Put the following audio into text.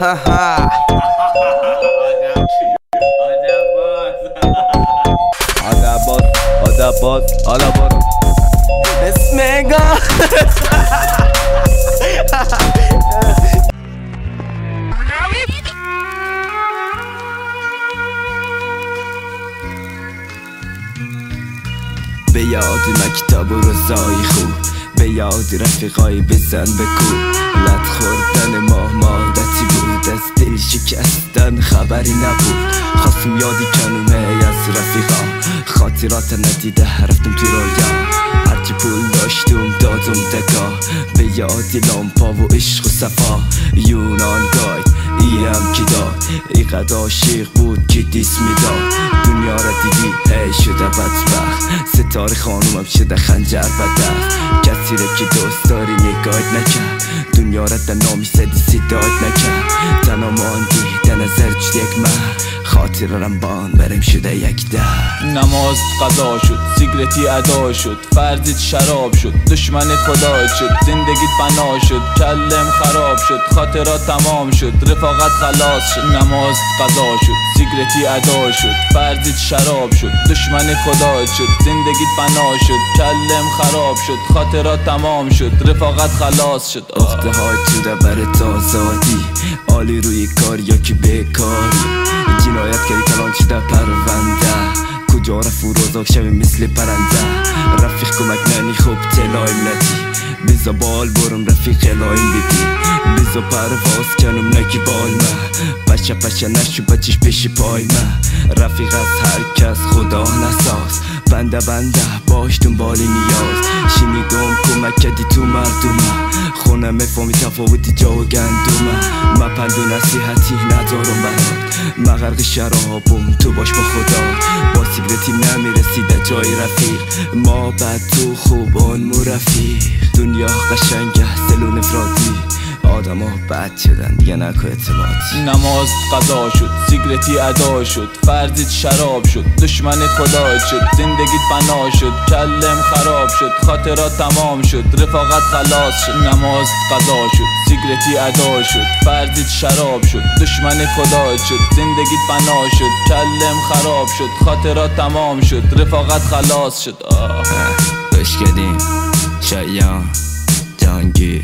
haha آدبات آدبات آدبات اسمگا به یاد مکتب و رزای خوب به یاد رفیقای بزن بکو لط خوردن خبری نبود. خواستیم یادی کنومه از رفیقا. خاطرات ندیده رفتم توی رویا. هرچی پول داشتم دادم دکا. به یادی لامپا و عشق و صفا. یونان گاید ایم کی داد؟ اینقدر عاشق بود که دیس می‌داد دنیا را دیدی هی شده بدبخت. ستاره خانومم شده خنجر بده کسی را که دوست داری نگاهت نکرد. دنیا را در نامی سدی صدایت نکرد. تنها ماندی. نظر جد یک مرد خاطرم بان برم شده یک در نماز قضا شد سیگرتی ادا شد فرزید شراب شد دشمنت خدا شد زندگیت بنا شد کلم خراب شد خاطرات تمام شد رفاقت خلاص شد نماز قضا شد سیگرتی ادا شد فرزید شراب شد دشمنت خدا شد زندگیت بنا شد کلم خراب شد خاطرات تمام شد رفاقت خلاص شد. اخته های شده برای آزادی عالی روی کار یا که بیکاری جنایت کردی کلان شده پرونده. کجا رفت و روزاک شوی مثل پرنده. رفیق کمک ننی خوب تلایم ندی بزا بال برم رفیق لایم بدی. بزا پرواز کنم نکی بال ما پشه پشه نشو بچش پای ما رفیق از هر کس خدا نساز. بنده بنده باش دنبال نیاز. شنیدم کمک کردی تو مردمه خونه مفهمی تفاوتی جا و گندومه ما پند و نصیحتی ندارم برات. ما غرق شرابم تو باش با خدا. با سیگرتی نمی‌رسیده جای رفیق. ما بد تو خوب اون مو رفیق دنیا قشنگه سلون افرادی آدم ها بد شدن دیگه نکو اعتمادی نماز قضا شد سیگرتی ادا شد فرزید شراب شد دشمنت خدا شد زندگیت بنا شد کلم خراب شد خاطرات تمام شد رفاقت خلاص شد. نماز قضا شد سیگرتی ادا شد فرزید شراب شد دشمنت خدا شد زندگیت بنا شد کلم خراب شد خاطرات تمام شد رفاقت خلاص شد. آه. گوش کردیم شایان جهانگیر